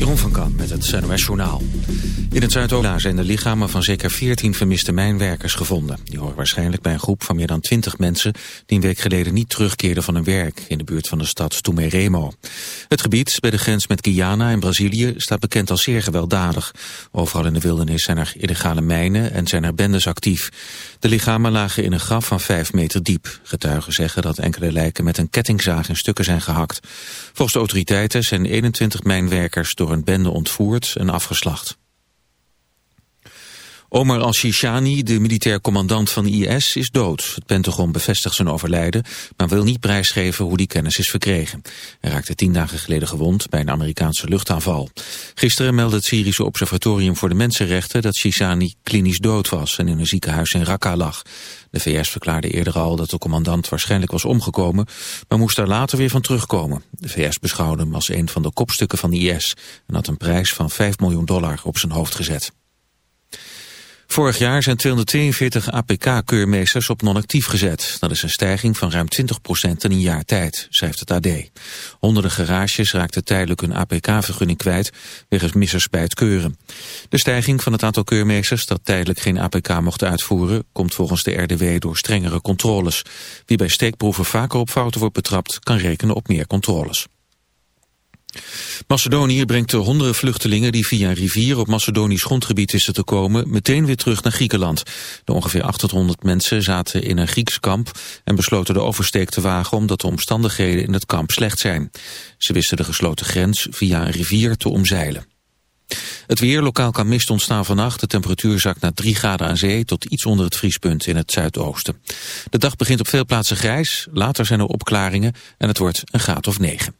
Jeroen van Kamp met het NOS Journaal. In het Zuidoosten zijn de lichamen van zeker 14 vermiste mijnwerkers gevonden. Die horen waarschijnlijk bij een groep van meer dan 20 mensen... die een week geleden niet terugkeerden van hun werk... in de buurt van de stad Tumeremo. Het gebied bij de grens met Guyana en Brazilië... staat bekend als zeer gewelddadig. Overal in de wildernis zijn er illegale mijnen en zijn er bendes actief. De lichamen lagen in een graf van 5 meter diep. Getuigen zeggen dat enkele lijken met een kettingzaag in stukken zijn gehakt. Volgens de autoriteiten zijn 21 mijnwerkers door een bende ontvoerd en afgeslacht. Omar al-Shishani, de militair commandant van IS, is dood. Het Pentagon bevestigt zijn overlijden, maar wil niet prijsgeven hoe die kennis is verkregen. Hij raakte tien dagen geleden gewond bij een Amerikaanse luchtaanval. Gisteren meldde het Syrische Observatorium voor de Mensenrechten dat Shishani klinisch dood was en in een ziekenhuis in Raqqa lag. De VS verklaarde eerder al dat de commandant waarschijnlijk was omgekomen, maar moest daar later weer van terugkomen. De VS beschouwde hem als een van de kopstukken van IS en had een prijs van 5 miljoen dollar op zijn hoofd gezet. Vorig jaar zijn 242 APK-keurmeesters op non-actief gezet. Dat is een stijging van ruim 20% in een jaar tijd, schrijft het AD. Honderden garages raakten tijdelijk hun APK-vergunning kwijt... wegens missers bij het keuren. De stijging van het aantal keurmeesters dat tijdelijk geen APK mocht uitvoeren... komt volgens de RDW door strengere controles. Wie bij steekproeven vaker op fouten wordt betrapt... kan rekenen op meer controles. Macedonië brengt de honderden vluchtelingen die via een rivier op Macedonisch grondgebied wisten te komen meteen weer terug naar Griekenland. De ongeveer 800 mensen zaten in een Grieks kamp en besloten de oversteek te wagen omdat de omstandigheden in het kamp slecht zijn. Ze wisten de gesloten grens via een rivier te omzeilen. Het weer, lokaal kan mist ontstaan vannacht. De temperatuur zakt naar 3 graden aan zee tot iets onder het vriespunt in het zuidoosten. De dag begint op veel plaatsen grijs, later zijn er opklaringen en het wordt een graad of 9.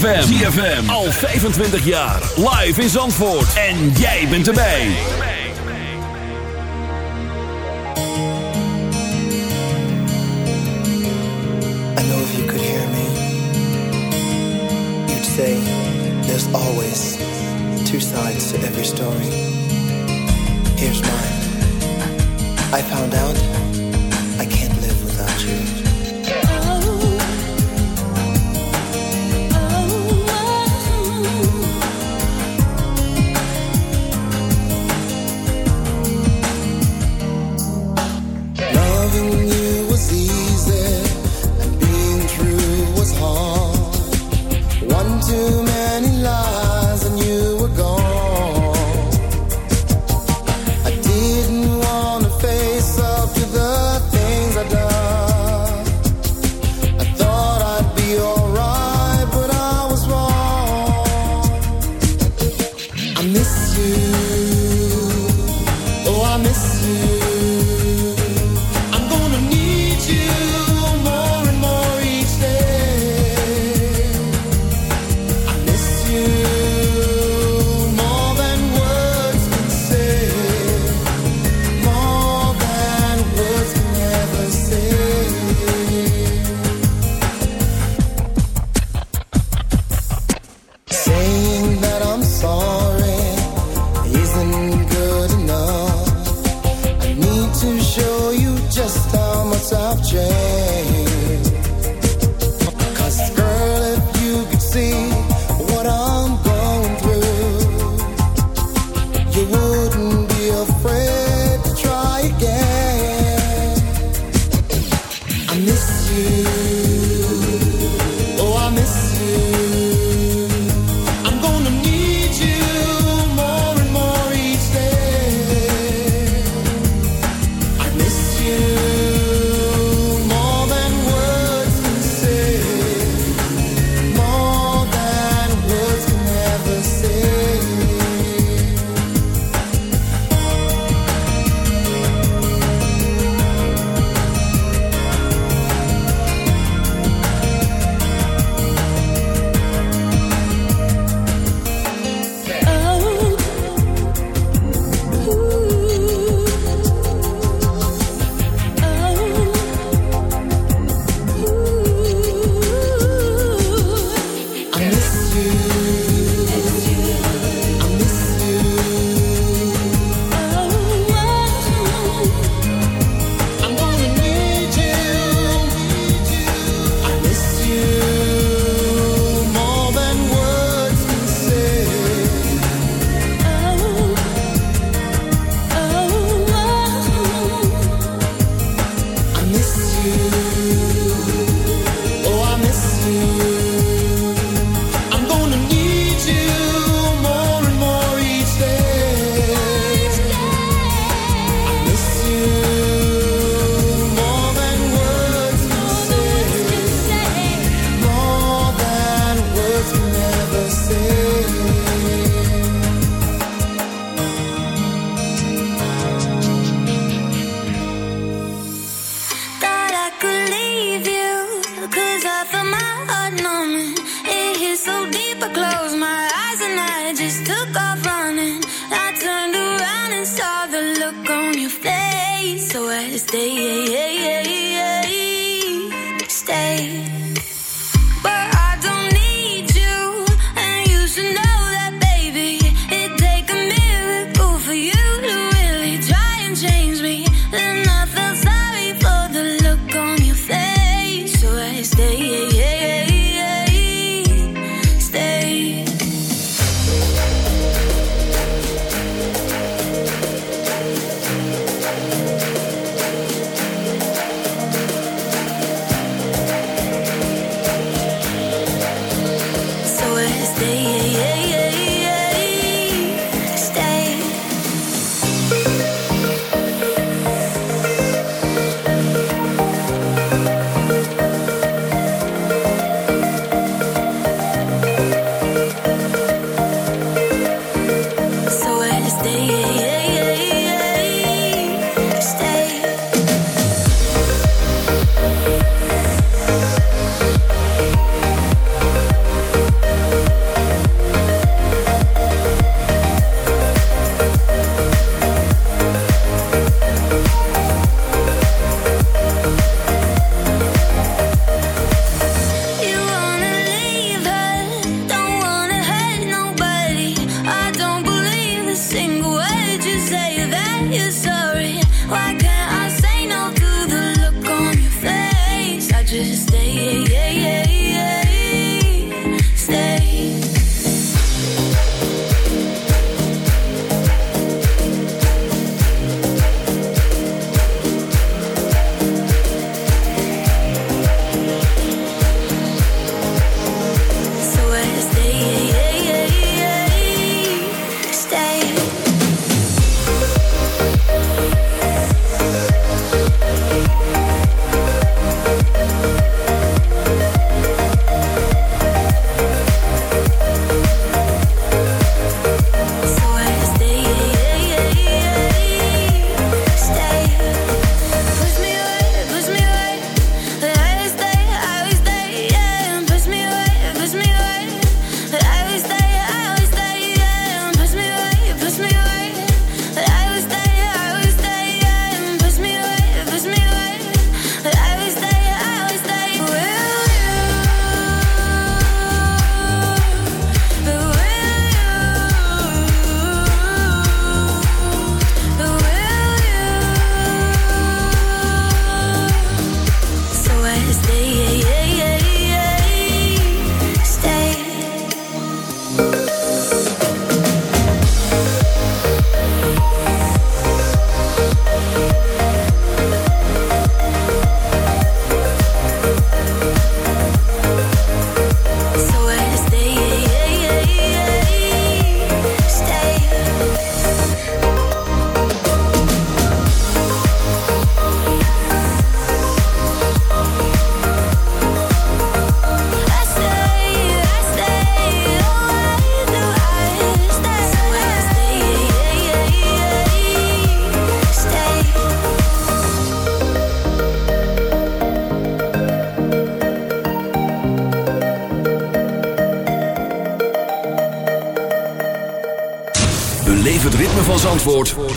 ZFM. ZFM. Al 25 jaar. Live in Zandvoort. En jij bent erbij. I know if you could hear me, you'd say there's always two sides to every story. Here's mine. I found out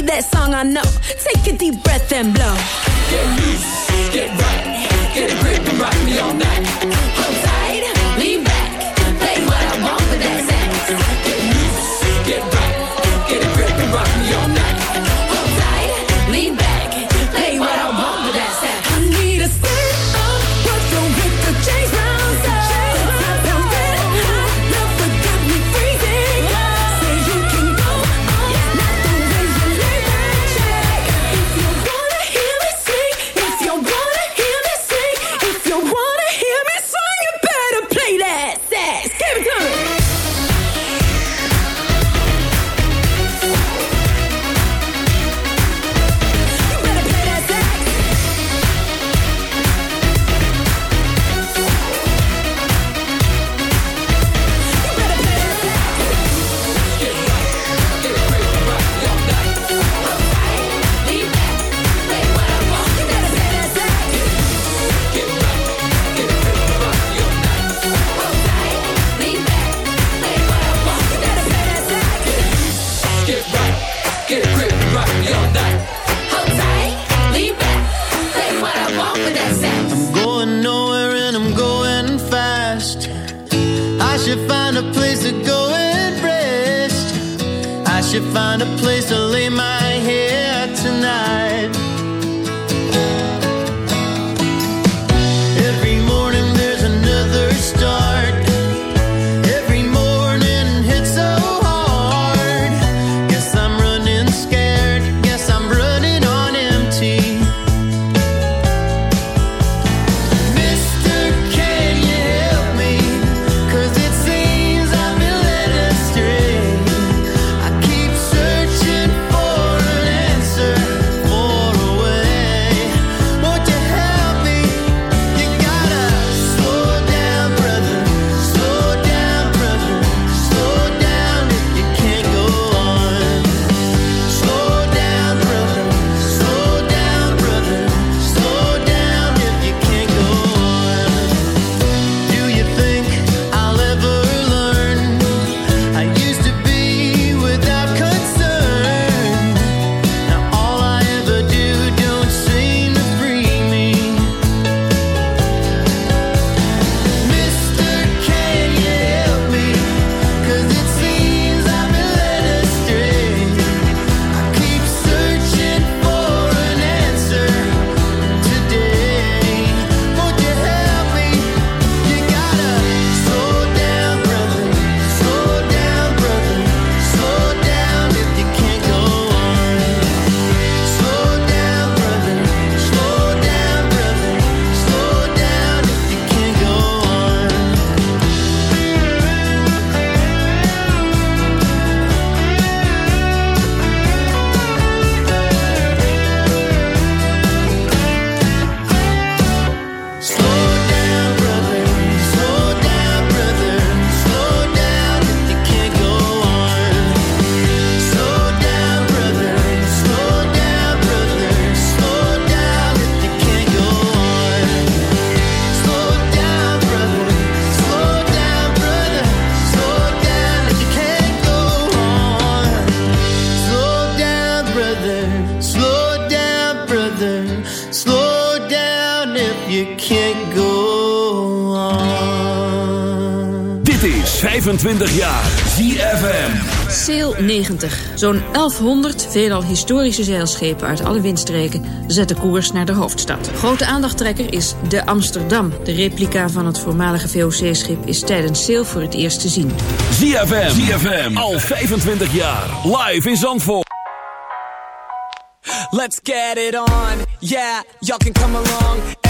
play that song I know. Take a deep breath and blow. Get loose, get right. Can't go on. Dit is 25 jaar ZFM. Sail 90. Zo'n 1100 veelal historische zeilschepen uit alle windstreken zetten koers naar de hoofdstad. Grote aandachttrekker is de Amsterdam. De replica van het voormalige VOC-schip is tijdens Sail voor het eerst te zien. ZFM. ZFM. Al 25 jaar. Live in Zandvoort. Let's get it on. Yeah, y'all can come along.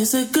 is a good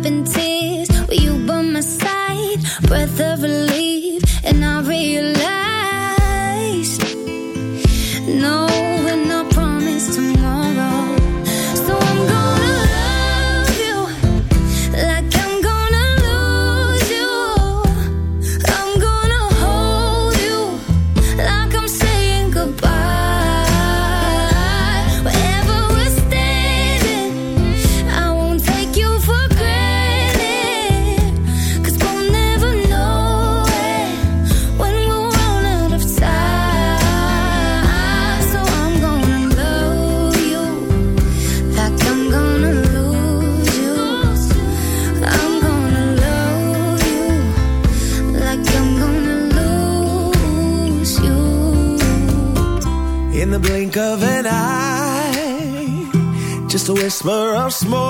up and small